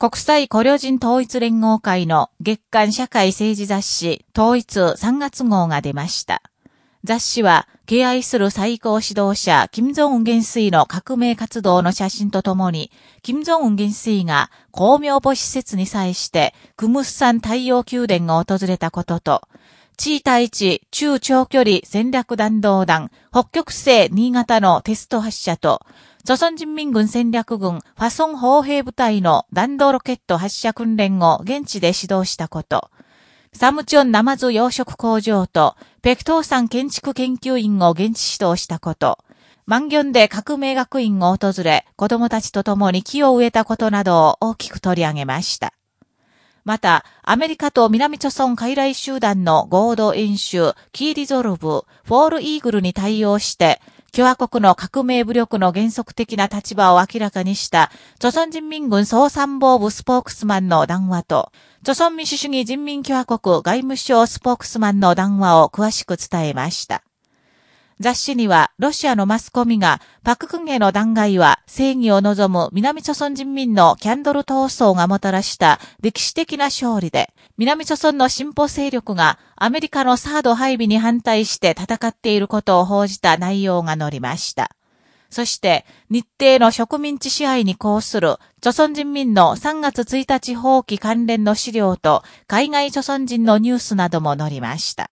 国際古領人統一連合会の月間社会政治雑誌統一3月号が出ました。雑誌は、敬愛する最高指導者、金正恩元帥の革命活動の写真とともに、金正恩元帥が公明母施設に際して、クムスサン太陽宮殿を訪れたことと、地位対地中長距離戦略弾道弾、北極星新潟のテスト発射と、朝鮮人民軍戦略軍ファソン砲兵部隊の弾道ロケット発射訓練を現地で指導したこと、サムチョンナマズ養殖工場とペクトゥ山建築研究院を現地指導したこと、万景台革命学院を訪れ、子供たちと共に木を植えたことなどを大きく取り上げました。また、アメリカと南朝鮮傀儡集団の合同演習、キーリゾルブ、フォールイーグルに対応して、共和国の革命武力の原則的な立場を明らかにした、朝鮮人民軍総参謀部スポークスマンの談話と、朝鮮民主主義人民共和国外務省スポークスマンの談話を詳しく伝えました。雑誌には、ロシアのマスコミが、パククンゲの弾劾は正義を望む南朝鮮人民のキャンドル闘争がもたらした歴史的な勝利で、南朝鮮の進歩勢力がアメリカのサード配備に反対して戦っていることを報じた内容が載りました。そして、日程の植民地支配に抗する、朝鮮人民の3月1日放棄関連の資料と、海外朝鮮人のニュースなども載りました。